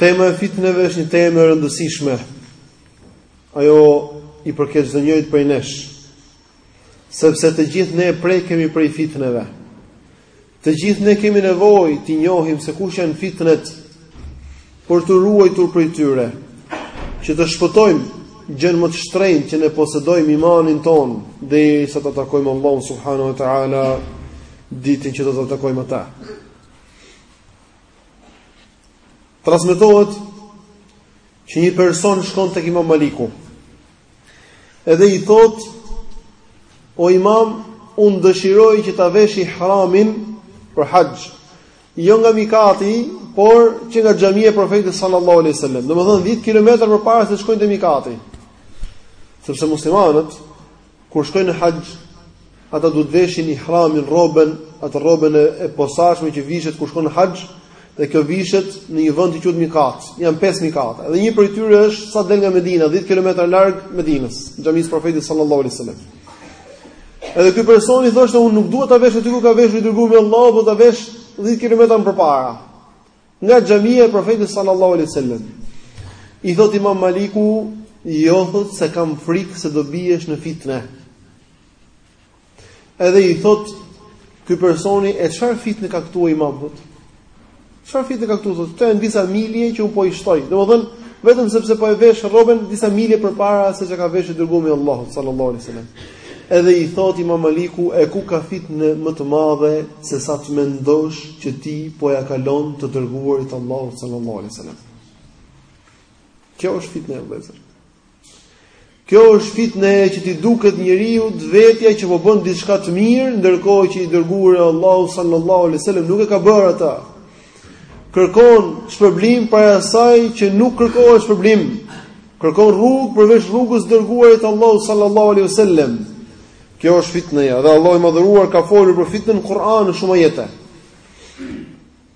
Tema e fitneve është një temë e rëndësishme. Ajo i përket çdo njëri prej nesh. Sepse të gjithë ne prekemi prej fitneve. Të gjithë ne kemi nevojë t'i njohim se kush janë fitnet për t'u ruajtur prej tyre, që të shpëtojmë gjënë më të shtrenjtë që ne posedojmë imanin tonë derisa ta takojmë Allahun subhanahu wa taala ditën që do ta takojmë atë. Transmetohet që një person shkon tek Imam Maliku. Edhe i thotë: "O Imam, unë dëshiroj që ta vesh ihramin për haxh, jo nga Mikati, por që nga xhamia e Profetit sallallahu alaihi wasallam, domethënë 10 kilometra përpara se shkojnë te Mikati." Sepse muslimanët Kur shkojnë në haxh, ata duhet të veshin ihramin, rrobën, atë rrobën e posaçme që vishet kur shkon në haxh, dhe kjo vishet në një vend që quhet Mikat. Janë pesë Mikate. Dhe një prej tyre është sa del nga Medina, 10 kilometra larg Medinës, xhamisë së Profetit sallallahu alaihi wasallam. Edhe ky person i thoshte unë nuk dua ta vesh aty ku ka veshur i dërguari i Allahut, por ta vesh 10 kilometra më përpara. Nga xhamia e Profetit sallallahu alaihi wasallam. I thotë Imam Maliku, jo thotë se kam frikë se do biesh në fitne. Edhe i thotë ky personi e çfarë fitne ka këtu Imam thotë. Çfarë fitne ka këtu thotë? Këto janë disa milje që unë po i shtoj. Domethënë vetëm sepse po e vesh rrobën disa milje përpara se ç'e ka veshë i dërguari i Allahut sallallahu alaihi wasallam. Edhe i thotë Imam Maliku e ku ka fitne më të madhe se sa të mendosh që ti po ia kalon të dërguarit të Allahut sallallahu alaihi wasallam. Kjo është fitneja vëllezër. Kjo është fitneja që t'i duket njeriut vetja që po bën diçka të mirë, ndërkohë që i dërguari i Allahut sallallahu alaihi wasallam nuk e ka bërë atë. Kërkon shpërblim prej asaj që nuk kërkohet shpërblim. Kërkon rrugë përveç rrugës së të dërguarit të Allahut sallallahu alaihi wasallam. Kjo është fitneja dhe Allahu i madhëruar ka folur për fitnen në Kur'an në shumë ajete.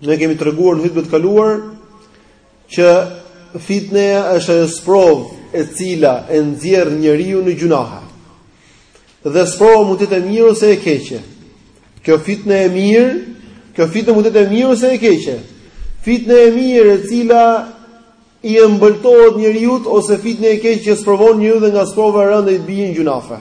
Ne kemi treguar në hutbet e kaluara Që fitneja është ajo sprovë e cila e nxjerr njeriun në gjynahe. Dhe sprova mund të jetë e mirë ose e keqe. Kjo fitne e mirë, kjo fitne mund të jetë e mirë ose e keqe. Fitne e mirë e cila i ëmbëltohet njeriut ose fitne e keqe që sprovon njeriun dhe nga sprova e rëndë ai bie në gjynahe.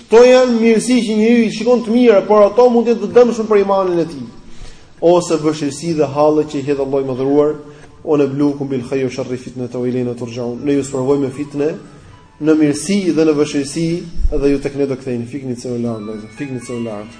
Këto janë mirësi që njeriu i shikon të mira, por ato mund të jenë të dëmshme për imanin e tij. Ose vështirësi dhe halle që i hedh Allahu i madhëruar, ue neblukum bil khairi sharri fitneten ue ilejna turxhaun. Ne ju sprovojmë me fitne në mirësi dhe në vështirësi dhe ju tek ne do ktheheni. Fikni celularët, vëllezër, fikni celularët.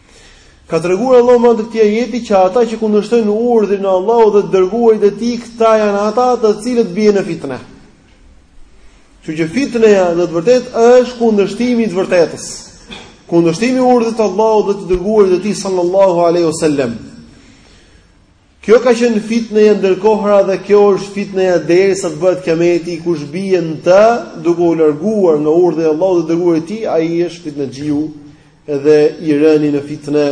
Ka treguar Allahu me anë të këtij ajeti që ata që kundërshtojnë urdhrin e Allahut dhe të dërguarit të tij, këta janë ata të cilët bien në fitne. Kështu që fitneja në të vërtetë është kundërshtimi i të vërtetës. Kundërshtimi i urdhrit të Allahut dhe të dërguarit të tij sallallahu alejhi ue sellem. Kjo ka qenë fitneja ndër kohëra dhe kjo është fitneja derisa të bëhet kijameti, kush bie në të, duke u larguar nga urdhri i Allahut dhe dërguarit të tij, ai është fitnexhiu dhe i rëni në fitne,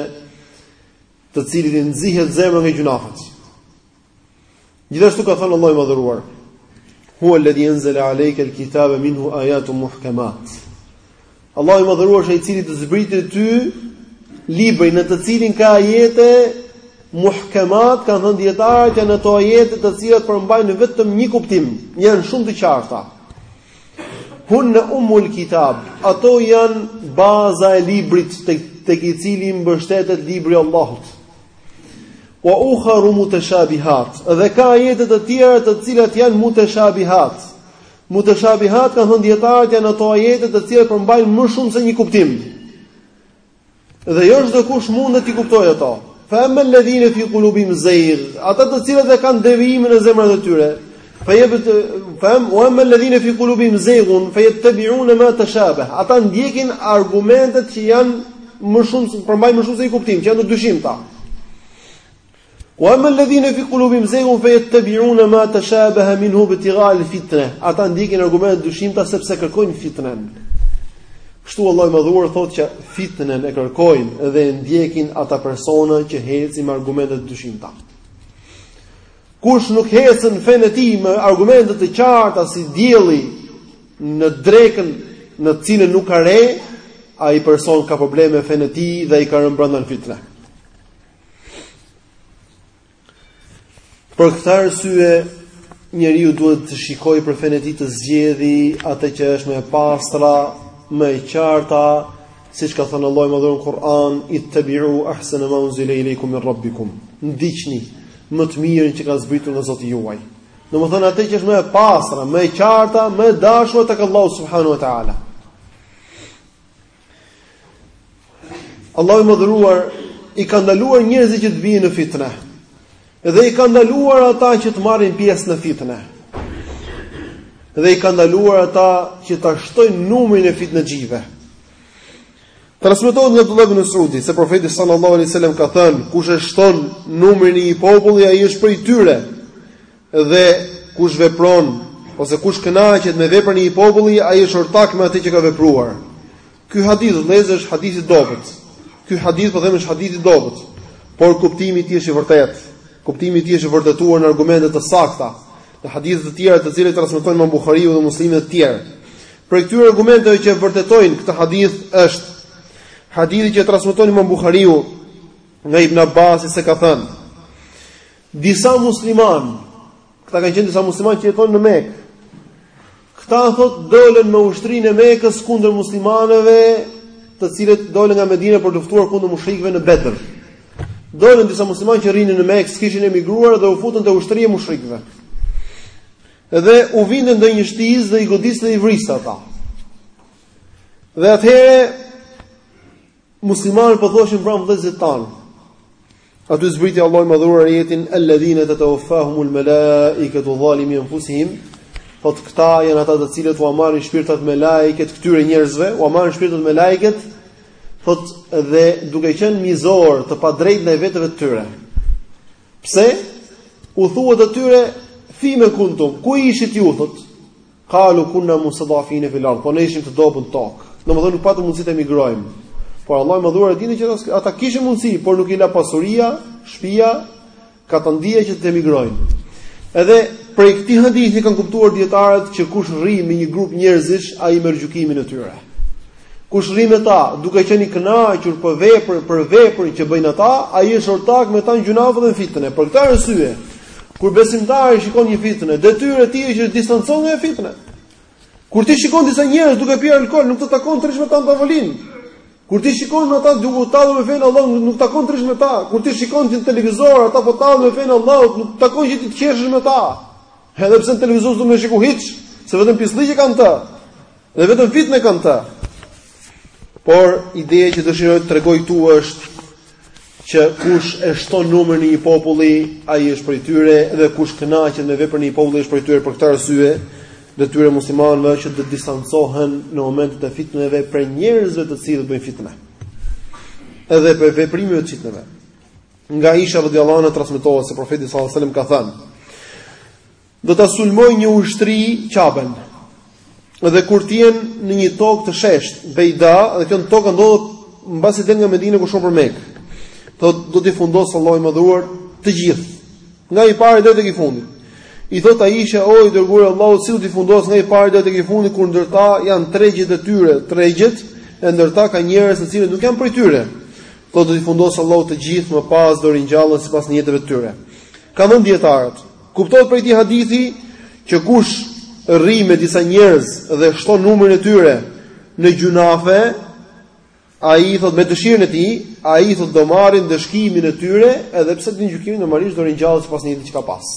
të cilit i nxihet zemra nga gjynahet. Gjithashtu ka thënë Allahu i madhëruar: "Huwa alladhi anzala alayka alkitaba minhu ayatun muhkamat." Allahu i Madhëruar është ai i cili të zbriti ty librin në të cilin ka ajete muhkemat, kanë thënë dijetarët janë ato ajete të cilat përmbajnë vetëm një kuptim, janë shumë të qarta. Hunne ummul kitab, ato janë baza e librit, tek i cili mbështetet libri i Allahut. Wa ukharu mutashabihat, dhe ka ajete të tjera të cilat janë mutashabihat. Mutashabihat kanë thënë dijetarët janë ato ajete të cilat përmbajnë më shumë se një kuptim. Dhe jo çdokush mundet t'i kuptojë ato. Fa amma alladhina fi qulubihim zayg, ata të cilët e kanë devijimin në zemrat e tyre. Fa yabit fa wa amma alladhina fi qulubihim zayg, fa yattabi'una ma tashabah. Ata ndjekin argumentet që janë më shumë përmbajnë më shumë se një kuptim, që janë të dyshimta. Wa amma alladhina fi qulubihim zaygun fayattabi'una ma tashabaha minhu ibtigha al-fitne. Ata ndjekin argumentet e dyshimta sepse kërkojnë fitnen. Kështu Allahu i Madhëruar thotë që fitnen e kërkojnë dhe e ndjekin ata persona që ecin me argumente të dyshimta. Kush nuk ecën në fenë e tij me argumente të qarta si dielli në drekën në të cilën nuk ka re, ai person ka probleme në fenë e tij dhe ai ka rënë brenda në fitne. Për këtë arsye njeriu duhet të shikojë për fenë e tij të zgjedhi atë që është më e pastra, më e qarta, siç ka thënë Allahu i madhëruar në Kur'an, ittabi'u ahsana ma unzila ilaykum min rabbikum. Ndiqni më të mirën që ka zbritur nga Zoti juaj. Domethënë atë që është më e pastra, më e qarta, më e dashura tek Allahu subhanahu wa ta'ala. Allahu i madhëruar i ka ndaluar njerëzit që të bien në fitne. Dhe i ka ndaluar ata që të marrin pjesë në fitne. Dhe i ka ndaluar ata që ta shtojnë numrin e fitnexhive. Transmetohet nga Abdullah ibn Mesudi se profeti sallallahu alaihi wasallam ka thënë, kush e shton numrin e një populli, ai është prej tyre. Dhe kush vepron ose kush kënaqet me veprën e një populli, ai është ortak me atë që ka vepruar. Ky hadith vëllezër është hadith i dobët. Ky hadith po them është hadith i dobët, por kuptimi i tij është i vërtetë. Kuptimi i tij është i vërtetuar në argumente të sakta, në hadithe të tjera të cilat transmetojnë Imam Buhariu dhe Muslimi të tjerë. Prej këtyre argumenteve që e vërtetojnë këtë hadith është hadithi që e transmeton Imam Buhariu nga Ibn Abbas se ka thënë Disa muslimanë, këta kanë qenë disa muslimanë që jetonin në Mekë. Këta thot dolën me ushtrinë e Mekës kundër muslimanëve, të cilët dolën nga Medina për të luftuar kundër mushrikëve në Bedr. Dolën disa muslimanë që rrinin në Mekë, s'kishin emigruar dhe u futën te ushtria e mushrikëve. Dhe u vinte ndonjë shtizë dhe i godiste dhe i vriste ata. Dhe atëherë Muslimanët po thoshin vramë vëllezërit tanë. Aty zbriti Allahu i madhëruar ajetin alladhina tatawaffahumul malaikatu zalimi anfusihim. Thotë këta janë ata të cilët ua marrin shpirtat melaiket këtyre njerëzve, ua marrin shpirtat melaiket, thot dhe duke qenë mizor të padrejtë ndaj veteve të tyre. Pse? U thuhet atyre fime kuntum, ku ishit ju thot? Qalu kunna mustadafina fil ard, po ne ishim të dobët në tokë. Domethënë nuk patëm mundësi të emigrojmë. Por Allahu i madhëruar e dinte që ata kishin mundësi, por nuk i la pasuria, shtëpia, katandia që të emigrojnë. Edhe prej këtij hadithi kanë kuptuar dietarët që kush rri me një grup njerëzish, ai merr gjykimin e tyre. Kush rri me ta, duke qenë i kënaqur për veprën, për veprën që bëjnë ata, ai është ortak me ta në gjynahe dhe në fitne. Për këtë arsye, kur besimtari shikon një fitne, detyrë e tij është të distancohet nga fitneja. Kur ti shikon disa njerëz duke pirë alkool, nuk të takon të rrish me ta në tavolinë. Kur ti shikon ata duke u tallur me fenë e Allahut, nuk takon të rrish me ta. Kur ti shikon në televizor ata po tallen me fenë e Allahut, nuk takon që ti të qeshësh me ta. Edhe pse në televizor s'do me shiku hiç, se vetëm pisllëqe ka në të. Dhe vetëm fitne ka në të. Por ideja që dëshiroj të tregoj këtu është që kush e shton numrin e një populli, ai është prej tyre dhe kush kënaqet me veprën e një populli është prej tyre për këtë arsye, detyra e muslimanëve është që të distancohen në momentet e fitneve prej njerëzve të cilët bëjnë fitne. Edhe prej veprimeve të fitneve. Nga Aisha radhiyallahu anha transmetohet se profeti sallallahu alajhi wasallam ka thënë: Do ta sulmojë një ushtri Qaben. Dhe kur të jenë në një tokë të sheshtë, Beida, dhe kjo tokë ndodhet mbasi del nga Medina kur shkon për Mekë. Thot do t'i fundosë Allahu i madhëruar të gjithë. Nga i pari deri tek i fundit. I thot Aisha o i dërguar i Allahut si do t'i fundosë nga i pari deri tek i fundit kur ndër ta janë tregjet e tyre, tregjet e ndër ta ka njerëz të cilët nuk janë prej tyre. Po do t'i fundosë Allahu të gjithë më pas do ringjallen sipas nijeteve të tyre. Kanë thënë dietarët. Kuptohet prej këtij hadithi që kush rri me disa njerëz dhe shton numrin e tyre në gjynafe, ai i thot me dëshirën e tij, ai i thot do marrin ndëshkimin e tyre, edhe pse ditën e gjykimit normalisht do ringjallet sipas nijetit që ka pas.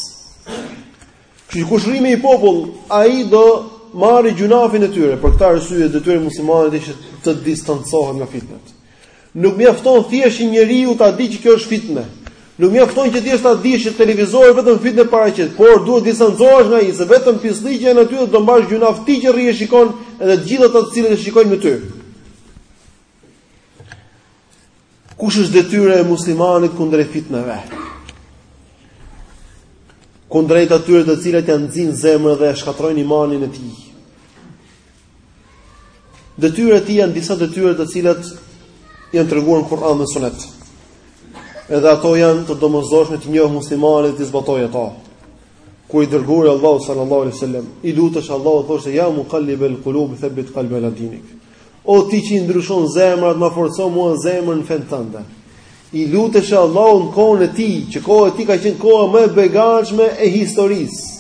Kështu që kush rri me i popull, ai do marrë gjynafin e tyre. Për këtë arsye detyra e muslimanit është që të distancohet nga fitnet. Nuk mjafton thjesht që njeriu ta dijë që kjo është fitne. Nuk mjafton që thjesht ta dish që televizori vetëm fitne paraqet, por duhet distancohesh nga ai, se vetëm pislliqe janë aty dhe do mbash gjynaf ti që rri e shikon edhe të gjithë ata të cilët e shikojnë me ty. Kush është detyra e muslimanit kundrejt fitneve? Kundrejt atyre të cilat ia nxijnë zemrën dhe shkatërrojnë imanin e tij. Detyrat e tij janë disa detyra të cilat janë treguar në Kur'an dhe Sunet. Edhe ato janë të domosdoshme t'i njohë muslimani e t'i zbatojë ato. Kur i dërguari Allahut sallallahu alaihi wasallam, i lutesh Allahut thoshte ja muqallibel qulub thabbit qalbi ala dinik. O ti që i ndryshon zemrat, ma forco mua zemrën në fenë tënde. I lutesh Allahut në kohën e tij, që koha e tij ka qenë koha më e begatshme e historisë.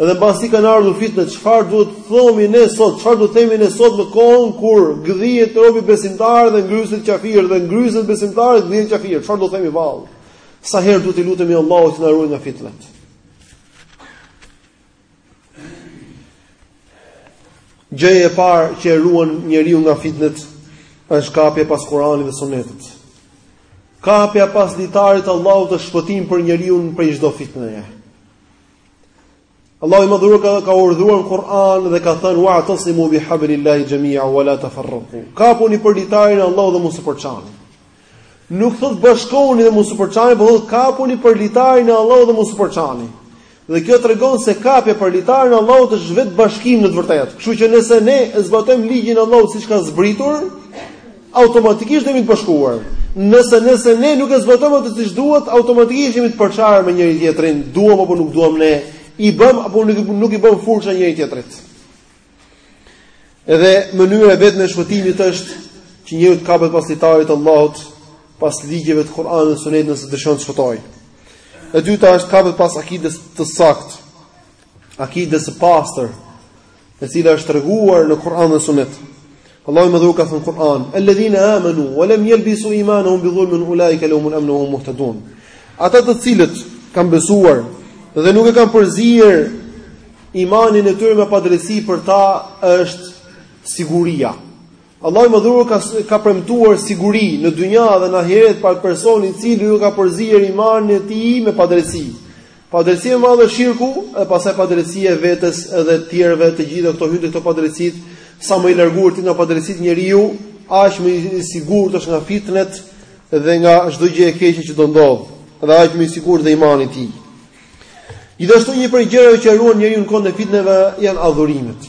Edhe pasi kanë ardhur fitnet, çfarë duhet të thomi ne sot? Çfarë duhet të themi ne sot në kohën kur gëdhihet robi besimtar dhe ngryset qafir dhe ngryset besimtar dhe gëdhihet qafir? Çfarë duhet të themi vallë? Sa herë duhet të lutemi Allahut që na ruajë nga fitnet? Gjëja e parë që e ruan njeriun nga fitnet është kapja pas Kuranit dhe Sunetit. Kapja pas litarit të Allahut është shpëtim për njeriun prej çdo fitneje. Allahu i madhëruar ka urdhëruar në Kur'an dhe ka thënë wa'tasimu bi hablillahi jami'a wa la tafarraqu. Kapuni për litarin e Allahut dhe mos u përçani. Nuk thot bashkohuni dhe mos u përçani, por thot kapuni për litarin e Allahut dhe mos u përçani. Dhe kjo tregon se kapja për litarin e Allahut është vetë bashkim në të vërtetë. Kështu që nëse ne e zbatojmë ligjin e Allahut siç ka zbritur, automatikisht do jemi të bashkuar. Nëse nëse ne nuk e zbatojmë atë siç duhet, automatikisht jemi të përçarë me njëri tjetrin, duam apo nuk duam ne, i bëm apo nuk nuk i bëm furça njëri tjetrit. Edhe mënyra e vetme e shpëtimit është që njeriu të kapet pas litarit të Allahut, pas ligjeve të Kuranit dhe Sunetit nëse dëshon të shpëtojë. E dyta është kapet pas akides të saktë. Akides së pastër, e cila është treguar në Kur'an dhe Sunet. Allahu i Madhëruar ka thënë Kur'an: "Alladhina amanu wa lam yalbisu imanahum bi dhulmin ulaika lahum al-amnu wa hum muhtadun." Ata të cilët kanë besuar dhe nuk e kanë përzier imanin e tyre me padrejtësi për ta është siguria. Allahu i Madhëruar ka ka premtuar siguri në dynja dhe në ahiret për atë person i cili s'e ka përzier imanin e tij me padrejtësi. Padrejtësi e madhe shirku e pastaj padrejtësi e vetes edhe të tjerëve të gjitha këto hyn te këto padrejtësi sa më i larguar të jetë nga padrejtësitë njeriu aq më i sigurt është nga fitnet dhe nga çdo gjë e keqe që do ndodh dhe aq më i sigurt dhe imani i tij. Gjithashtu një prej gjërave që ruan njeriun në kohën e fitneve janë adhurimet.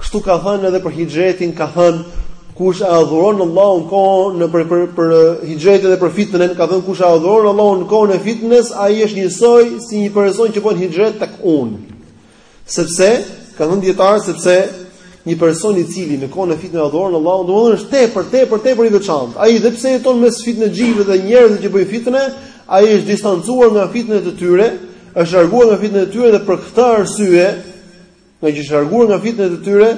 Kështu ka thënë edhe për hixhretin, ka thënë kush e adhuron Allahun në në për për, për hixhretin dhe për fitnën, ka thënë kush e adhuron Allahun kohën e fitnes, ai është njësoj si një person që bën hixhret tek unë. Sepse kanë thënë dijetarët sepse një person i cili në kohën e fitnes adhuron Allahun, domethënë është tepër, tepër, tepër i veçantë. Ai dhe pse jeton mes fitnexhive dhe njerëzve që bëjnë fitne, ai është distancuar nga fitnet e tyre, është larguar nga fitnet e tyre dhe për këtë arsye Ngaqë është larguar nga fitnet e tyre,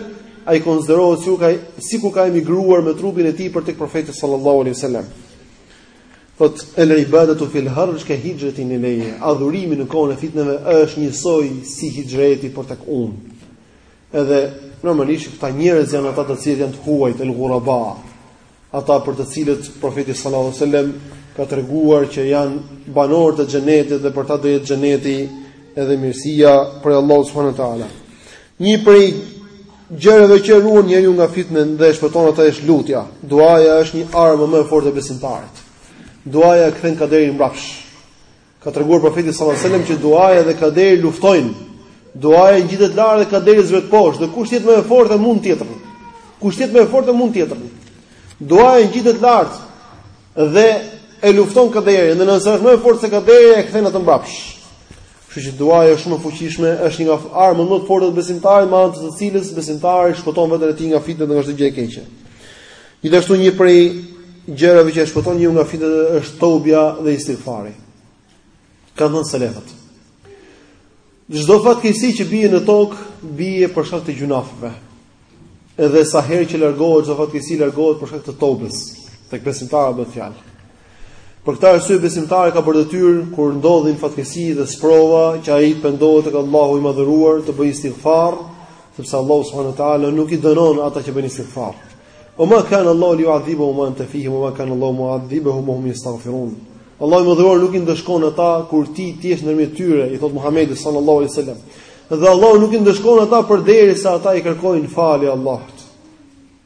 ai konsiderohet sikur ka sikur ka emigruar me trupin e tij për tek profeti sallallahu alaihi wasallam. Thotë el ibadatu fil harj ka hijratin ilayya. Adhurimi në kohën e fitneve është njësoj si hixhreti për tek unë. Edhe normalisht këta njerëz janë ata të cilët janë të huajt el ghuraba. ata për të cilët profeti sallallahu alajhi wasallam ka treguar që janë banorë të xhenetit dhe për ta do jetë xheneti edhe mirësia prej Allahut subhanahu wa taala. Një prej gjërave që e ruan njeriun nga fitnet dhe e shpëton ata është lutja. Duaja është një armë më e fortë e besimtarit. Duaja e kthen kaderin mbrapsh. Ka treguar profeti sallallahu alajhi wasallam që duaja dhe kaderi luftojnë. Duaja ngjitet lart dhe kaderi zbret poshtë, dhe kush të jetë më e fortë e mund tjetrin. Kush të jetë më e fortë e mund tjetrin. Duaja ngjitet lart dhe e lufton kaderin, dhe nëse është më e fortë se kaderi e kthen atë mbrapsh. Kështu që duaja është shumë e fuqishme, është një nga armët më të forta të besimtarit, me anë të të cilës besimtari shpëton veten e tij nga fitnet dhe nga çdo gjë e keqe. Gjithashtu një prej gjërave që e shpëton njeriun nga fitnet është tobja dhe istighfari. Kanë thënë selefët. Çdo fatkeqësi që bie në tokë, bie për shkak të gjynafeve. Edhe sa herë që largohet çdo fatkeqësi, largohet për shkak të tobes. Tek besimtarët bëhet fjalë. Për këtë arsye besimtari ka për detyrë kur ndodhin fatkeqësi dhe sprova që ai të pendohet tek Allahu i Madhëruar, të bëjë istighfar, sepse Allahu subhanahu wa taala nuk i dënon ata që bëjnë istighfar. Wa ma kan Allahu li yu'adhibahum wa anta fihim wa ma kan Allahu mu'adhibuhum wa hum yastaghfirun. Allahu i Madhëruar nuk i ndëshkon ata kur ti të jesh ndërmjet tyre, i thotë Muhamedit sallallahu alaihi wasallam. Dhe Allahu nuk i ndëshkon ata përderisa ata i kërkojnë falje Allahut.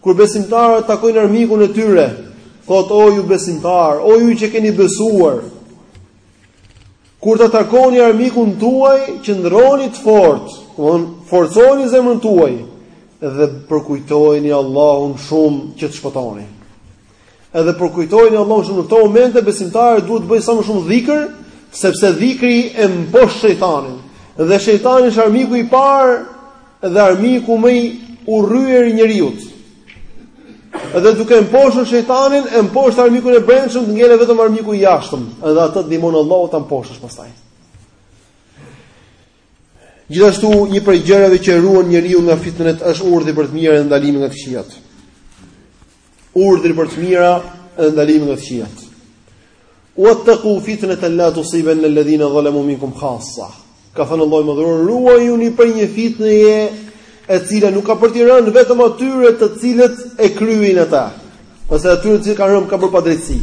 Kur besimtarët takojnë armikun e tyre, thot o ju besimtarë, o ju që keni besuar. Kur ta takoni armikun tuaj, qëndroni të fortë, domethënë forconi zemrën tuaj dhe përkujtojeni Allahun shumë që të shpëtoni. Edhe përkujtojeni Allahun shumë në këto momente besimtari duhet të bëjë sa më shumë dhikr, sepse dhikri e mposht shejtanin. Dhe shejtani është armiku i parë dhe armiku më i urryer i njeriut. Edhe duke mposhur shejtanin, e mposht armikun e brendshëm, të ngelet vetëm armiku i jashtëm, edhe atë të ndihmon Allahu ta mposhtësh pastaj. Gjithashtu, një prej gjërave që e ruan njeriun nga fitnet është urdhri për të mirën dhe ndalimi nga të këqijat. Urdhri për të mira dhe ndalimi nga të këqijat. Wa taqu fitnatan la tusibanna alladhina zalamu minkum khassa. Ka thënë Allahu i madhëruar, ruajuni prej një fitneje e cila nuk ka për t'u rënë vetëm atyre të cilët e kryejnë ata, ose atyre të cilët kanë rënë, kanë bërë padrejtësi.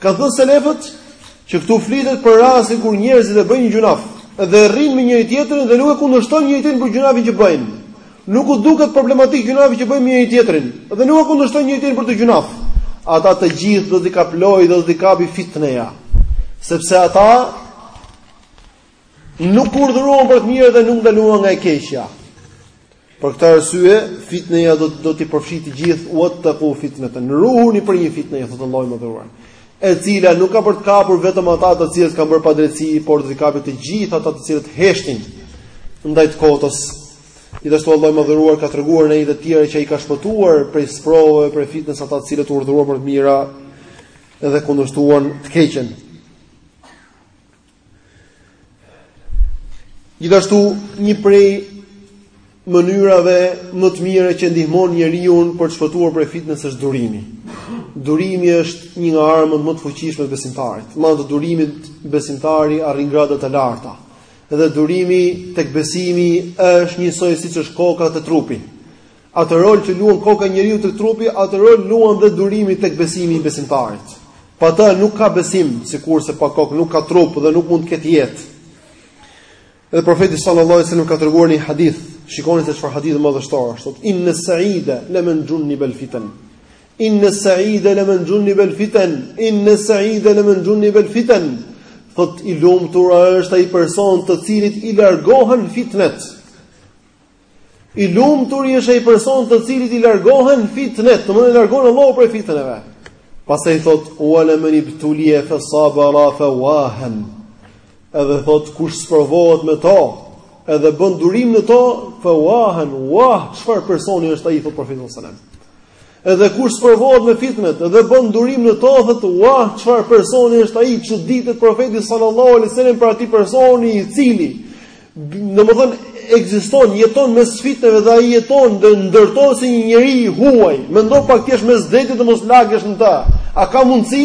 Kanë thënë selefët që këtu flitet për rastin kur njerëzit e bëjnë një gjunaf dhe rrinë me njëri tjetrin dhe nuk e kundërshtojnë njëri tjetrin për gjunafin që bëjnë. Nuk u duket problematik gjunafi që bëjnë me njëri tjetrin dhe nuk e kundërshtojnë njëri tjetrin për atë gjunaf. Ata të gjithë do t'i kaplojë dhe do t'i kapi fitneja. Sepse ata Nuk urdhëruan për të mirë dhe nuk ndaluan nga e keqja. Për këtë arsye, fitneja do, do t'i përfshijë të gjithë, wa taqu fitnatan. Ruhuni prej një fitne, thotë Allahu i madhëruar. E cila nuk ka për të kapur vetëm ata të cilët kanë bërë padrejtësi, por do t'i kapë të gjithë ata të cilët heshtin ndaj të kotës. Gjithashtu Allahu i madhëruar ka treguar në ajete të tjera që ai ka shpëtuar prej sprovave, prej fitnës ata të cilët urdhëruan për të mira dhe kundërshtuan të keqen. Gjithashtu një prej mënyrave më të mira që ndihmon njeriun për të shpëtuar prej fitnës është durimi. Durimi është një nga armët më të fuqishme të besimtarit. Me anë të durimit besimtari arrin grada të larta. Dhe durimi tek besimi është njësoj siç është koka te trupi. Atë rol që luan koka e njeriut tek trupi, atë rol luan dhe durimi tek besimi i besimtarit. Pa të nuk ka besim, sikurse pa kokë nuk ka trup dhe nuk mund të ketë jetë. Edhe profeti sallallahu alajhi wasallam ka treguar në një hadith, shikoni se çfarë hadithi madhështor është. Thot inna sa'ida laman junnibal fitan. Inna sa'ida laman junnibal fitan. Inna sa'ida laman junnibal fitan. Thot i lumtur është ai person të cilit i largohen fitnet. I lumtur është ai person të cilit i largohen fitnet, do të thonë e largon Allahu prej fitneve. Pastaj thot wala man ibtuliya fa sabara fa wahan. Edhe thot kush sprovohet me to, edhe bën durim në to, fa wahan, wah, çfarë personi është ai thot profeti sallallahu alajhi wasallam. Edhe kush sprovohet me fitnet dhe bën durim në to, thotë, "Wah, çfarë personi është ai çuditet profeti sallallahu alaihi wasallam për atë personin i cili domethënë ekziston, jeton mes fitneve dhe ai jeton dhe ndërton si një njeri i huaj. Mendo pak të jesh mes detit dhe mos lagesh në ta. A ka mundësi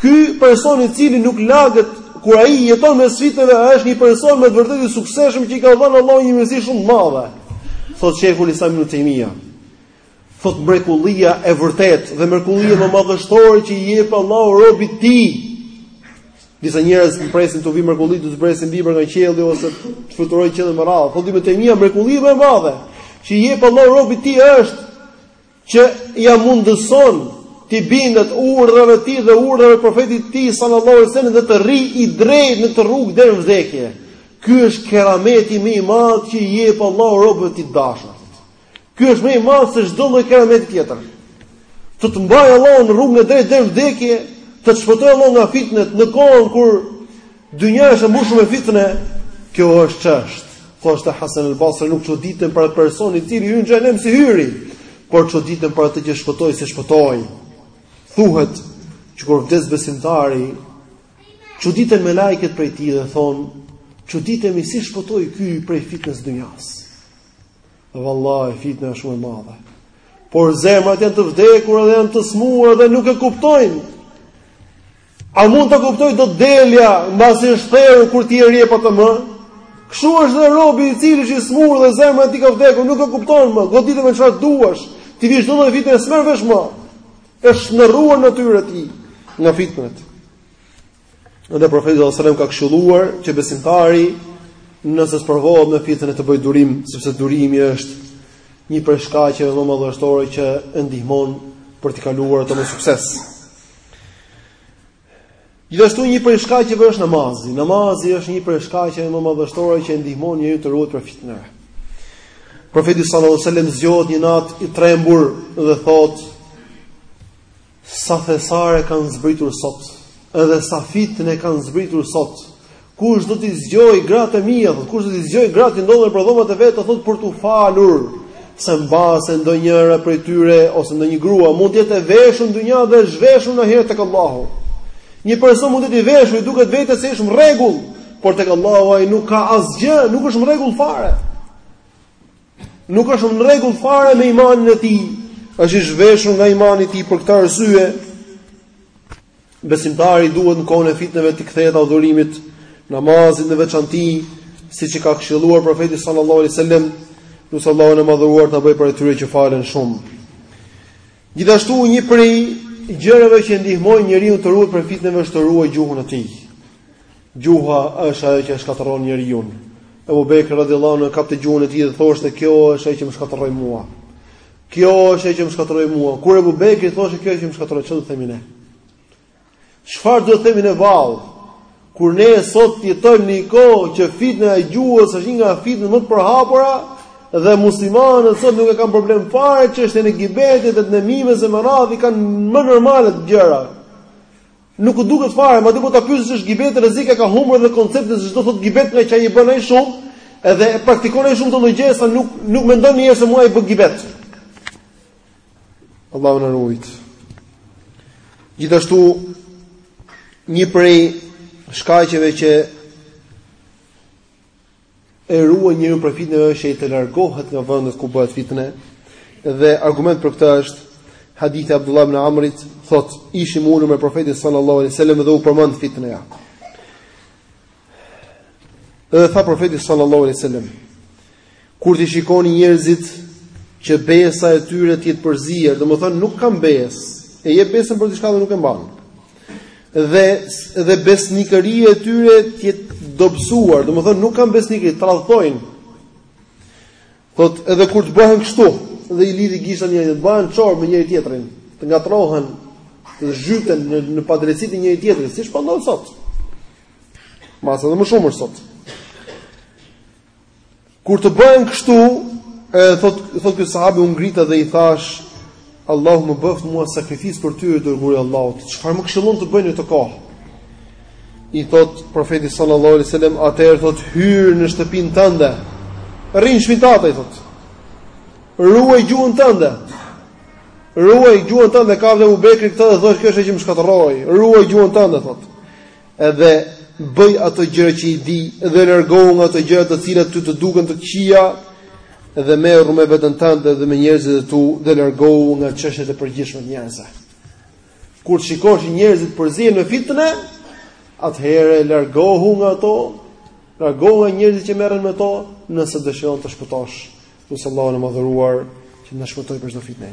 ky person i cili nuk laget kur ai jeton mes fitneve, është një person me të vërtetë i suksesshëm që i ka dhënë Allahu një mirësi shumë të madhe. Thotë shejhul Islam ibn Taymija. Thot mrekullia e vërtetë dhe mrekullia më madhështore që i jep Allahu robit të tij. Disa njerëz presin t'u vijë mrekulli, t'u zbresin libra nga qielli ose të fluturojnë në qiell e me radhë. Thotë ibn Taymija mrekullia më e madhe që i jep Allahu robit të tij është që ia mundëson t'i bindet urdhave të tij dhe urdhave të profetit të tij sallallahu alaihi wasallam dhe të rrijë i drejtë në këtë rrugë deri në vdekje. Ky është kerameti më i madh që i jep Allahu robëve të tij të dashur. Ky është më i madh se çdo lloj kerameti tjetër. Të të mbajë Allahu në rrugën e drejtë deri në vdekje, të të shpëtojë Allahu nga fitnet në kohën kur dynja është e mbushur me fitne, kjo është çështja. Thoshte Hasan al-Basri nuk çuditem për atë person i cili hyn në xhehenem si hyri, por çuditem për atë që shpëtoi si shpëtoi. Thuhet që kur vdes besimtari, çuditen melaiket prej tij dhe thon, çuditemi si shpëtoi ky prej fitnes së dynjasë. Vallahi fitna është shumë e madhe. Por zemrat janë të vdekura dhe janë të smura dhe nuk e kuptojnë. A mund ta kuptojë dot delja mbasi është therur kur ti e rjep atë më? Kështu është dhe robi i cili është i smur dhe zemra e tij ka vdekur, nuk e kupton më. Godite me çfarë duash, t'i vijë çdo lloj fitne s'merr vesh më. Është ndërruar natyra e tij nga fitnet. Dhe profeti sallallahu alajhi wasallam ka këshilluar që besimtari nëse sprovohet me fitne të bëjë durim, sepse durimi është një prej shkaqeve më madhështore që e ndihmon për t'i kaluar ato me sukses. Gjithashtu një prej shkaqeve është namazi. Namazi është një prej shkaqeve më madhështore që e ndihmon njeriun të ruhet prej fitneve. Profeti sallallahu alajhi wasallam zgjohet një natë i trembur dhe thotë Sa thesare kanë zbritur sot, edhe sa fitne kanë zbritur sot. Kush do t'i zgjojë gratë e mia, thotë, kush do t'i zgjojë gratë që ndodhen nëpër dhomat e veta, thotë për t'u falur, se mbase ndonjëra prej tyre ose ndonjë grua mund të jetë e veshur në dynja dhe e zhveshur në ahiret tek Allahu. Një person mund të jetë i veshur, i duket vetes se është në rregull, por tek Allahu ai nuk ka asgjë, nuk është në rregull fare. Nuk është në rregull fare me imanin e tij. Është i zhveshur nga imani i tij për këtë arsye. Besimtari duhet në kohën e fitneve t'i kthehet adhurimit, namazit në veçanti, siç e ka këshilluar profeti sallallahu alajhi wasallam, lus Allahun e madhëruar të na bëjë prej atyre që falen shumë. Gjithashtu një prej gjërave që e ndihmojnë njeriun të ruhet prej fitneve është të ruajë gjuhën e tij. Gjuha është ajo që e shkatërron njeriun. Ebu Bekri radhiyallahu anhu e kapte gjuhën e tij dhe thoshte kjo është ajo që më shkatërroi mua. Kjo është ajo që më shkatërroi mua. Kur Ebu Bekri thoshte kjo është ajo që më shkatërroi, çfarë do themi ne? Çfarë duhet të themi ne vallë? Kur ne sot jetojmë në një kohë që fitneja e gjuhës është një nga fitnet më të përhapura dhe muslimanët sot nuk e kanë problem fare çështjen e gibetit dhe të nemimes e me radhë i kanë më normalet gjëra. Nuk u duket fare, madje po ta pyesësh ç'është gibeti rrezik e ka humbur dhe konceptin se ç'do thot gibet ngaqë ai e bën aq shumë, edhe e praktikon aq shumë të mëngjes sa nuk nuk mendon njëherë se po ai bën gibet. Allahu na ruajt. Gjithashtu një prej shkaqeve që e ruan njeriun prej fitneve është që ai të largohet nga vendet ku bëhet fitne dhe argument për këtë është hadithi i Abdullah ibn Amrit thot ishim ulur me profetin sallallahu alaihi wasallam dhe u përmend fitneja. Dhe tha profeti sallallahu alaihi wasallam Kur t'i shikoni njerëzit që besa e tyre të jetë përzier, domethënë nuk kanë besë, e jep besën për diçka e nuk e mban. Dhe dhe besnikëria e tyre të jetë dobësuar, domethënë nuk kanë besnikëri, tradhtojnë. Thot edhe kur të bëhen kështu, dhe i lidhi gishtat me njëri tjetrit, të bëhen çorbë me njëri tjetrin, të ngatërrohen, të zhyten në në padrejtësitë e njëri tjetrit, siç po ndodh sot. Mbase edhe më shumë është sot. Kur të bëhen kështu, e thot thot ky sahabi u ngrita dhe i thash Allahu më bëft mua sakrificë për ty o i dërguari i Allahut. Çfarë më këshillon të bëj në këtë kohë? I thot profeti sallallahu alaihi wasallam, atëherë thot hyr në shtëpinë tënde. Rri n'shpinë tate i thot. Ruaj gjuhën tënde. Ruaj gjuhën tënde kapte Ebu Bekri këtë dhe thoshte kjo është që më shkatërroi. Ruaj gjuhën tënde thot. Edhe bëj ato gjëra që i di dhe largohu nga ato gjëra të cilat ty të duken të këqija dhe merru me veten tënde dhe me njerëzit e tu dhe largohu nga çështjet e përgjithshme të njerëzve. Kur shikon njerëzit përzihen në fitnë, atëherë largohu nga ato, largohu nga njerëzit që merren me to, nëse dëshiron të shpëtosh. Lusim Allahun e madhëruar që t'na shpëtojë prej çdo fitnë.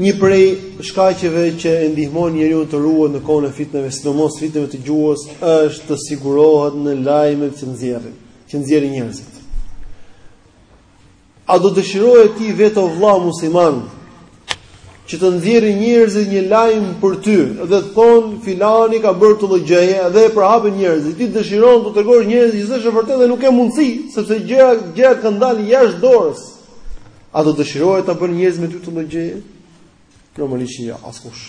Një prej shkaqeve që e ndihmon njeriun të ruhet në kohën e fitneve, sidomos fitneve të gjuhës, është të sigurohet në lajmet që nxjerrin, që nxjerrin njerëzit. A do dëshiroje ti vetë o vëlla musliman që të nxjerrin njerëzit një lajm për ty dhe të thonë filani ka bërë këtë lloj gjëje dhe e përhapin njerëzit. Ti dëshiron t'u tregosh njerëzve që s'është e vërtetë dhe nuk ke mundësi, sepse gjërat gjërat kanë dalë jashtë dorës. A do dëshiroje ta bëjnë njerëzit me ty këtë lloj gjëje? Normalisht jo, askush.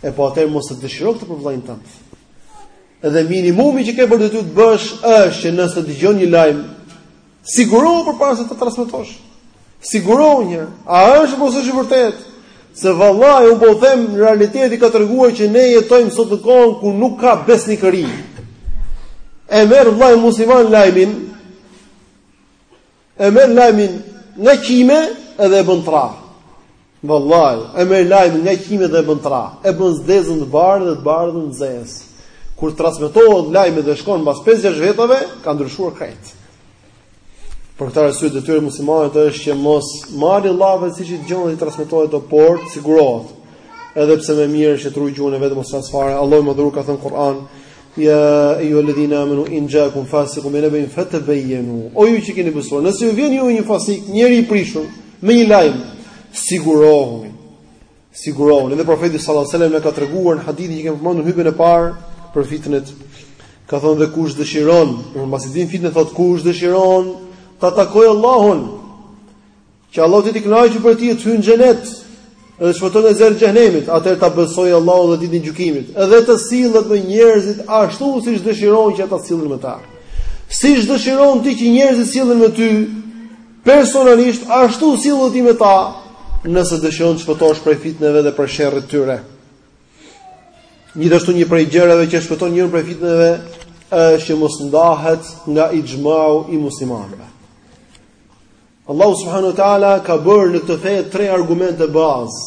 E po atëherë mos e dëshiro këtë për vëllain tënd. Edhe minimumi që ke për detyrë të bësh është që nëse dëgjon një lajm, sigurohu përpara se ta transmetosh. Sigurohu njëherë, a është apo s'është e vërtetë? Se vallahi unë po u them realiteti ka treguar që ne jetojmë sot në kohën kur nuk ka besnikëri. E merr vllai musliman lajmin, E merr lajmin nga qime dhe e bën tra. Vallahi, e merr lajmin nga qime dhe e bën tra. E bën të zezën të bardhë dhe të bardhën të zezë. Kur transmetohet lajmi dhe shkon mbas 5-6 vetave, ka ndryshuar krejt. Për këtë arsye detyrë e muslimanit është që mos marrë llafet siç i dëgjon dhe t'i transmetojë ato por të sigurohet. Edhe pse më mirë është të ruajë gjuhën vetëm ose asfare, Allahu i madhëruar ka thënë në Kur'an, Ja ayyuhal ladhina amanu in ja'akum fasiqun bi naba'in fatabayyanu. O ju që keni besuar, nëse ju vjen ju një fasik, njeri i prishur me një lajm, sigurohuni. Sigurohuni. Dhe profeti sallallahu alajhi wasallam na ka treguar në hadithin që kemi përmendur në hytben e parë për fitnet. Ka thënë dhe kush dëshiron, mbasi i din fitnet thotë kush dëshiron ta takojë Allahun. Që Allahu të jetë i kënaqur prej tij e të hyjë në xhenet, edhe të shpëtojë nga zjarri i xhehenemit, atëherë ta besojë Allahun dhe ditën e gjykimit, edhe të sillet me njerëzit ashtu siç dëshiron që ata të sillen me ta. Siç dëshiron ti që njerëzit të sillen me ty, personalisht ashtu sillu ti me ta, nëse dëshiron të shpëtosh prej fitneve dhe prej sherrit të tyre. Gjithashtu një prej gjërave që e shpëton njeriun prej fitneve, është që mos ndahet nga ixhmau i muslimanëve. Allahu subhanahu wa taala ka bërë në këtë fe tre argumente bazë.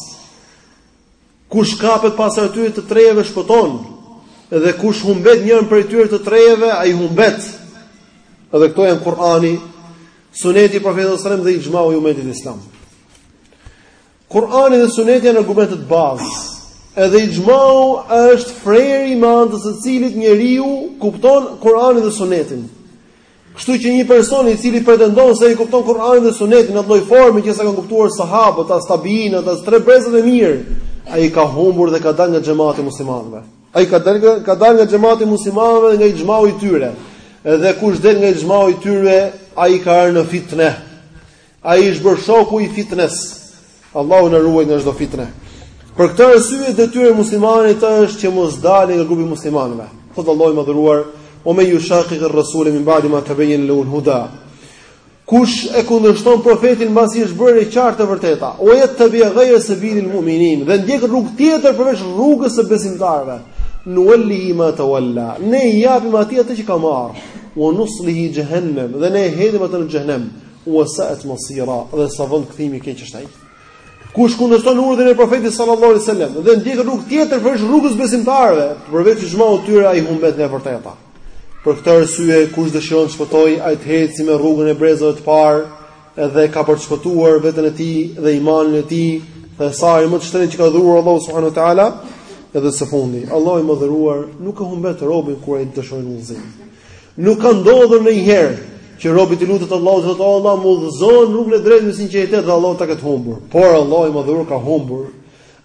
Kush kapet pas atyre të treve shpëton, dhe kush humbet njërin prej tyre të treve, ai humbet. Edhe këto janë Kur'ani, Suneti i Profetit sallallahu alajhi wasallam dhe ixhmau i umetit islam. Kur'ani dhe Suneti janë argumentet bazë. Edhe ixhmau është freri me anë të së cilit njeriu kupton Kur'anin dhe Sunetin. Kështu që një person i cili pretendon se i kupton Kur'anin dhe Sunetin në atë lloj forme që s'e kanë kuptuar sahabët, as tabiinat, as tre brezat e mirë, ai ka humbur dhe ka dalë nga xhemati i muslimanëve. Ai ka dalë ka dalë nga xhemati i muslimanëve dhe nga ixhmau i tyre. Edhe kush del nga ixhmau i tyre, ai ka rënë në fitne. Ai është bërë shoku i fitnes. Allahu na ruajt nga çdo fitne. Për këtë arsye detyra e muslimanit është që mos dalë nga grupi i muslimanëve. Thotë Allahu i madhëruar, "Wa man yushaqiqi r-Rasula min ba'di ma tabayyana lahu al-huda." Kush e kundërshton profetin mbasi është bërë e qartë e vërteta, wa yattabi' ghayra sabili l-mu'minin, dhe ndjek rrugë tjetër përveç rrugës së besimtarëve, nuwallihi ma tawalla, ne i japim atij atë që ka marrë, wa nuslihi jahannam, dhe ne e hedhim atë në xhehennem, Wa sa'at masira, dhe sa vend kthimi i keq është ai. Kush kundërshton urdhrin e profetit sallallahu alaihi wasallam dhe ndjek rrugë tjetër përveç rrugës së besimtarëve, përveç ixhmaut të tyre ai humbet nga e vërteta. Për këtë arsye, kush dëshiron të shpëtojë, ai të eci me rrugën e brezave të parë, edhe ka për të shpëtuar veten e tij dhe imanin e tij, thesarin më të shtrenjtë që ka dhuruar Allahu subhanahu wa taala, edhe së fundi, Allahu i madhëruar nuk e humbet robin kur ai dëshiron udhëzim. Nuk ka ndodhur ndonjëherë që robi t'i lutet Allahut dhe thotë Allah më udhëzo në rrugën e drejtë me sinqeritet dhe Allahu ta ketë humbur. Por Allahu i madhëruar ka humbur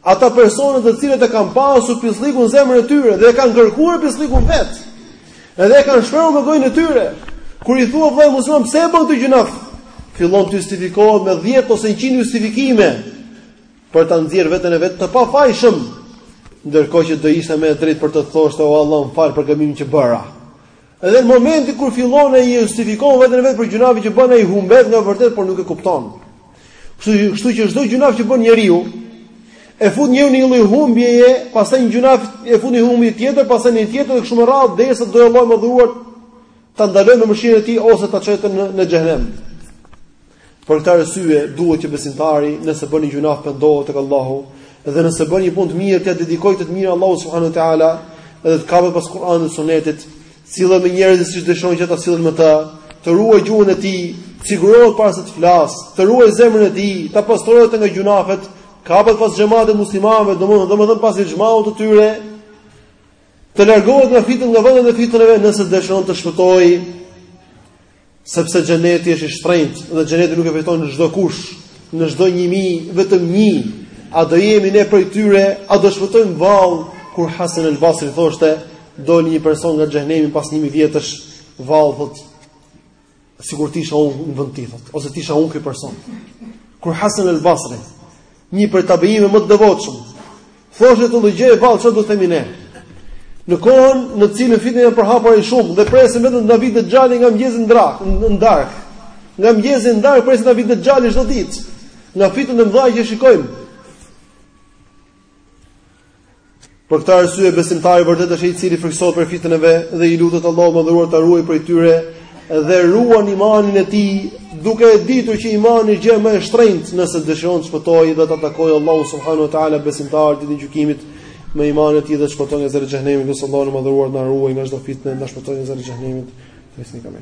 ata persona të cilët e kanë pasur pisllikun në zemrën e tyre dhe e kanë kërkuar pisllikun vet. Edhe e kanë shprehur me gojën e tyre. Kur i thua vëllai musliman pse e bën këtë gjynaf? Fillon të justifikohet me 10 ose 100 justifikime. për ta nxjerrë veten e vet të pafajshëm, ndërkohë që do ishte më e drejtë për të të thoshte o Allah, më fal për gabimin që bëra. Edhe në momentin kur fillon ai justifikon veten e vet për gjynafin që bën ai humbet nga e vërteta, por nuk e kupton. Kështu kështu që çdo gjynaf që bën njeriu e fut njeriun në një lloj humbjeje, pastaj një gjynaf e fut në një humbje tjetër, pastaj një tjetër kështu me radhë derisa do Allahu i madhëruar ta ndalojë me mëshirën e tij ose ta çojë në në xhehenem. Për këtë arsye duhet që besimtari nëse bën një gjynaf pendohet tek Allahu dhe nëse bën një punë të mirë t'ia dedikojë këtë të mirë Allahut subhanahu wa taala dhe të kapet pas Kur'anit dhe Sunetit, sillet me njerëzit siç dëshiron që të sillen me të, të ruaj gjuhën e tij, sigurohet para se të flas, të ruaj zemrën e tij, të pastrohet nga gjynafet, kapet pas xhematit të muslimanëve, domethënë domethënë pas ixhmaut të tyre, të largohet nga fitnet nga vendet e fitneve nëse dëshiron të shpëtojë Sepse xheneti është i shtrenjtë dhe xheneti nuk e fiton çdo kush, në çdo 1000 vetëm 1. A do jemi ne prej tyre, a do shpëtojmë vallë kur Hasan al-Basri thoshte, doli një person nga xhehenemi pas 1000 vjetësh, vallë thotë sikur të isha unë në vend të tij thotë, ose të isha unë ky person. Kur Hasan al-Basri Një prej tabiinëve më të devotshëm. Thoshte këtë lloj gjëje vallë çfarë do të themi ne. Në kohën në të cilën fitnet janë përhapur aq shumë dhe presim vetëm na vi dexhali nga mëngjesi në darkë, në darkë. Nga mëngjesi në darkë presim na vi dexhali çdo ditë. Nga fitnet e mëdha që shikojmë. Për këtë arsye besimtari i vërtetë është ai i cili frikësohet prej fitneve dhe i lutet Allahut të madhëruar ta ruajë prej tyre dhe ruan imanin e tij, duke e ditur që imani është gjëja më e shtrenjtë nëse dëshiron të shpëtojë dhe ta takojë Allahun subhanehu ue teala besimtar ditën e gjykimit me imanin e tij dhe të shpëtojë nga zjarri i xhehenemit, lus Allahun e madhëruar na ruajë nga çdo fitne, na shpëtojë nga zjarri i xhehenemit. Fesni kamë.